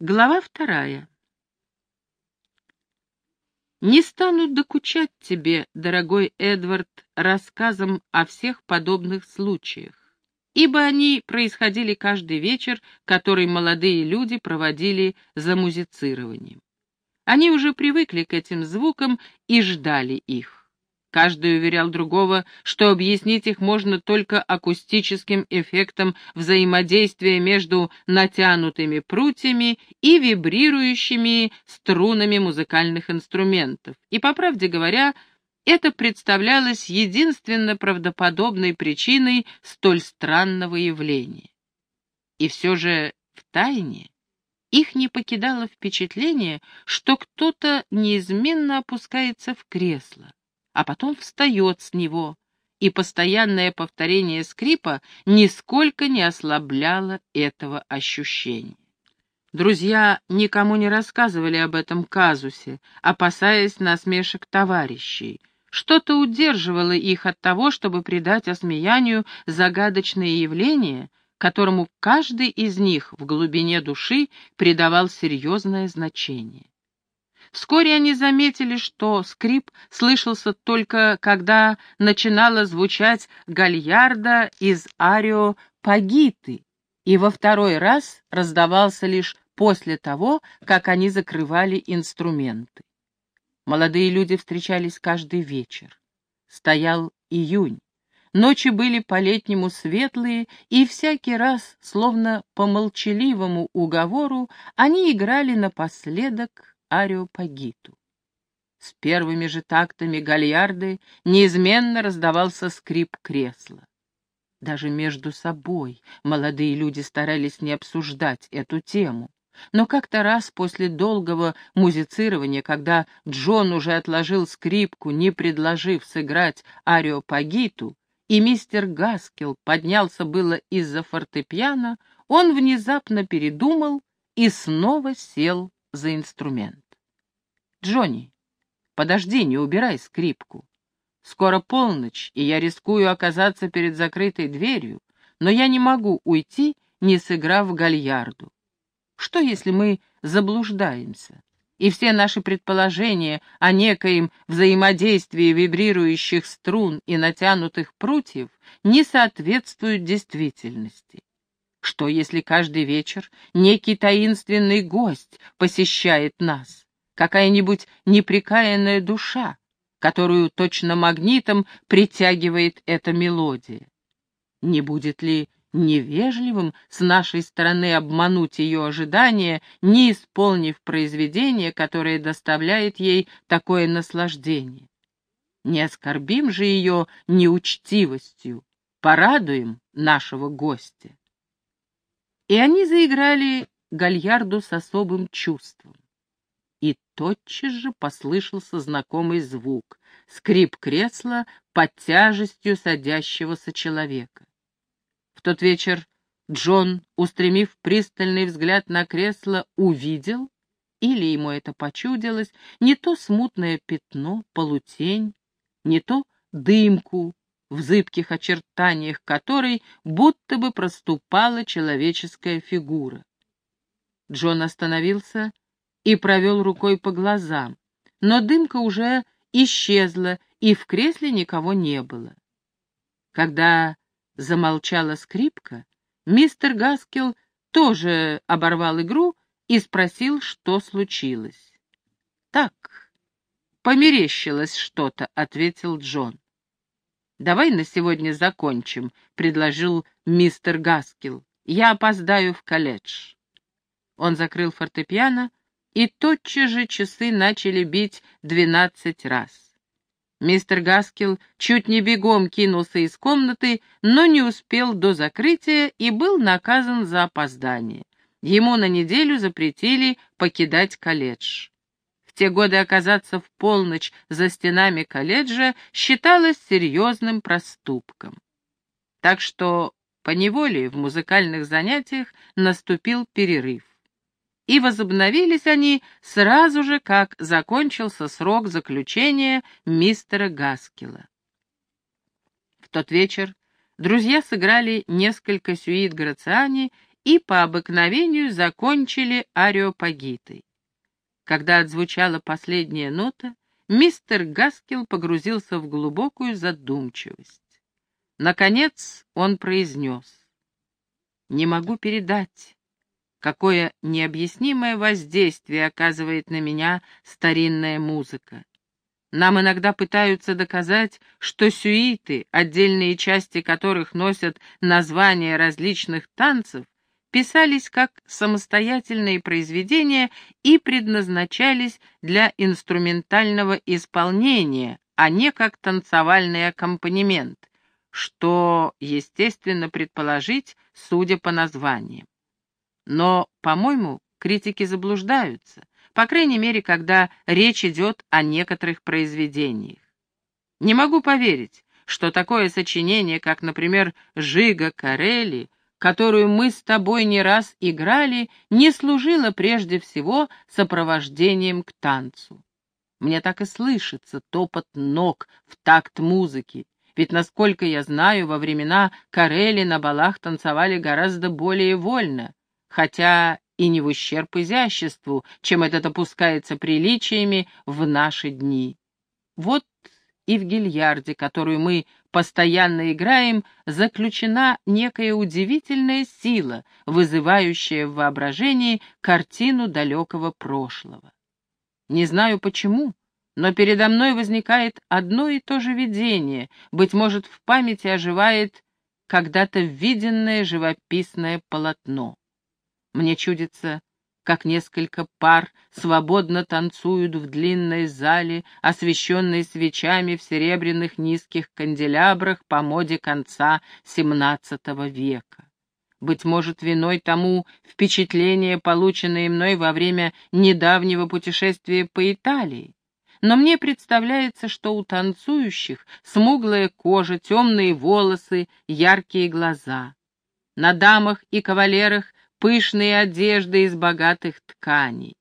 Глава вторая. Не стану докучать тебе, дорогой Эдвард, рассказом о всех подобных случаях, ибо они происходили каждый вечер, который молодые люди проводили за музицированием. Они уже привыкли к этим звукам и ждали их. Каждый уверял другого, что объяснить их можно только акустическим эффектом взаимодействия между натянутыми прутьями и вибрирующими струнами музыкальных инструментов. И, по правде говоря, это представлялось единственно правдоподобной причиной столь странного явления. И все же в тайне их не покидало впечатление, что кто-то неизменно опускается в кресло а потом встает с него, и постоянное повторение скрипа нисколько не ослабляло этого ощущения. Друзья никому не рассказывали об этом казусе, опасаясь насмешек товарищей. Что-то удерживало их от того, чтобы придать осмеянию загадочное явление, которому каждый из них в глубине души придавал серьезное значение. Вскоре они заметили, что скрип слышался только, когда начинала звучать гальярда из арио Пагиты, и во второй раз раздавался лишь после того, как они закрывали инструменты. Молодые люди встречались каждый вечер. Стоял июнь. Ночи были по-летнему светлые, и всякий раз, словно по молчаливому уговору, они играли напоследок Ариопагиту. С первыми же тактами гальярды неизменно раздавался скрип кресла. Даже между собой молодые люди старались не обсуждать эту тему. Но как-то раз после долгого музицирования, когда Джон уже отложил скрипку, не предложив сыграть ариопагиту, и мистер Гаскел поднялся было из-за фортепиано, он внезапно передумал и снова сел за инструмент. «Джонни, подожди, не убирай скрипку. Скоро полночь, и я рискую оказаться перед закрытой дверью, но я не могу уйти, не сыграв гальярду. Что, если мы заблуждаемся, и все наши предположения о некоем взаимодействии вибрирующих струн и натянутых прутьев не соответствуют действительности? Что, если каждый вечер некий таинственный гость посещает нас? Какая-нибудь неприкаянная душа, которую точно магнитом притягивает эта мелодия? Не будет ли невежливым с нашей стороны обмануть ее ожидания, не исполнив произведение, которое доставляет ей такое наслаждение? Не оскорбим же ее неучтивостью, порадуем нашего гостя. И они заиграли гальярду с особым чувством. И тотчас же послышался знакомый звук — скрип кресла под тяжестью садящегося человека. В тот вечер Джон, устремив пристальный взгляд на кресло, увидел, или ему это почудилось, не то смутное пятно, полутень, не то дымку, в зыбких очертаниях которой будто бы проступала человеческая фигура. Джон остановился и провел рукой по глазам, но дымка уже исчезла, и в кресле никого не было. Когда замолчала скрипка, мистер Гаскел тоже оборвал игру и спросил, что случилось. «Так, померещилось что-то», — ответил Джон. «Давай на сегодня закончим», — предложил мистер Гаскил. «Я опоздаю в колледж». Он закрыл фортепиано, и тотчас же часы начали бить двенадцать раз. Мистер Гаскил чуть не бегом кинулся из комнаты, но не успел до закрытия и был наказан за опоздание. Ему на неделю запретили покидать колледж те годы оказаться в полночь за стенами колледжа считалось серьезным проступком. Так что поневоле в музыкальных занятиях наступил перерыв. И возобновились они сразу же, как закончился срок заключения мистера Гаскила. В тот вечер друзья сыграли несколько сюит Грациани и по обыкновению закончили ариопагитой. Когда отзвучала последняя нота, мистер Гаскел погрузился в глубокую задумчивость. Наконец он произнес. «Не могу передать, какое необъяснимое воздействие оказывает на меня старинная музыка. Нам иногда пытаются доказать, что сюиты, отдельные части которых носят названия различных танцев, писались как самостоятельные произведения и предназначались для инструментального исполнения, а не как танцевальный аккомпанемент, что, естественно, предположить, судя по названиям. Но, по-моему, критики заблуждаются, по крайней мере, когда речь идет о некоторых произведениях. Не могу поверить, что такое сочинение, как, например, «Жига Карелли», которую мы с тобой не раз играли, не служило прежде всего сопровождением к танцу. Мне так и слышится топот ног в такт музыки, ведь, насколько я знаю, во времена Карели на балах танцевали гораздо более вольно, хотя и не в ущерб изяществу, чем это допускается приличиями в наши дни. Вот и в гильярде, которую мы постоянно играем, заключена некая удивительная сила, вызывающая в воображении картину далекого прошлого. Не знаю почему, но передо мной возникает одно и то же видение, быть может, в памяти оживает когда-то виденное живописное полотно. Мне чудится, как несколько пар свободно танцуют в длинной зале, освещенной свечами в серебряных низких канделябрах по моде конца XVII века. Быть может, виной тому впечатление, полученное мной во время недавнего путешествия по Италии. Но мне представляется, что у танцующих смуглая кожа, темные волосы, яркие глаза. На дамах и кавалерах пышные одежды из богатых тканей.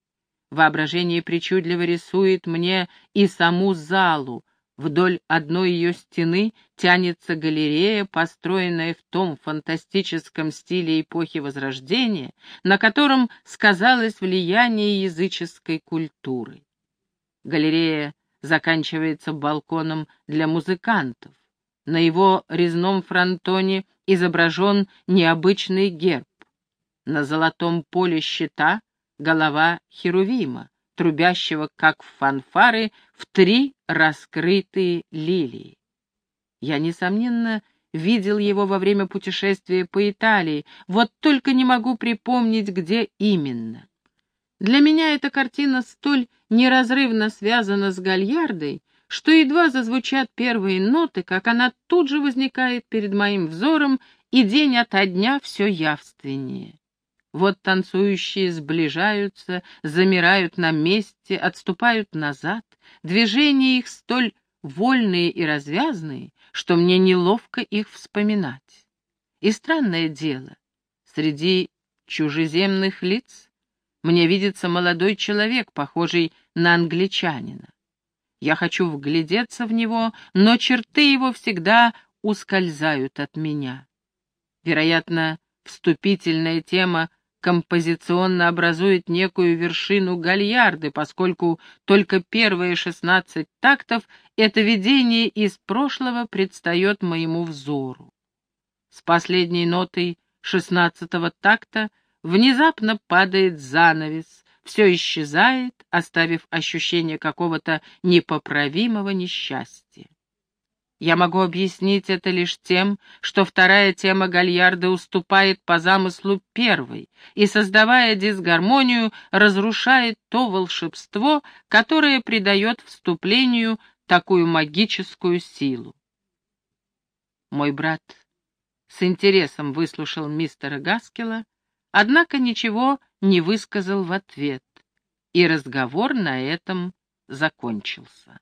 Воображение причудливо рисует мне и саму залу. Вдоль одной ее стены тянется галерея, построенная в том фантастическом стиле эпохи Возрождения, на котором сказалось влияние языческой культуры. Галерея заканчивается балконом для музыкантов. На его резном фронтоне изображен необычный герб. На золотом поле щита голова Херувима, трубящего, как фанфары, в три раскрытые лилии. Я, несомненно, видел его во время путешествия по Италии, вот только не могу припомнить, где именно. Для меня эта картина столь неразрывно связана с Гальярдой, что едва зазвучат первые ноты, как она тут же возникает перед моим взором, и день ото дня все явственнее. Вот танцующие сближаются, замирают на месте, отступают назад. Движения их столь вольные и развязные, что мне неловко их вспоминать. И странное дело, среди чужеземных лиц мне видится молодой человек, похожий на англичанина. Я хочу вглядеться в него, но черты его всегда ускользают от меня. Вероятно, вступительная тема композиционно образует некую вершину гальярды, поскольку только первые шестнадцать тактов это видение из прошлого предстает моему взору. С последней нотой шестнадцатого такта внезапно падает занавес, все исчезает, оставив ощущение какого-то непоправимого несчастья. Я могу объяснить это лишь тем, что вторая тема Гальярда уступает по замыслу первой и, создавая дисгармонию, разрушает то волшебство, которое придает вступлению такую магическую силу. Мой брат с интересом выслушал мистера Гаскела, однако ничего не высказал в ответ, и разговор на этом закончился.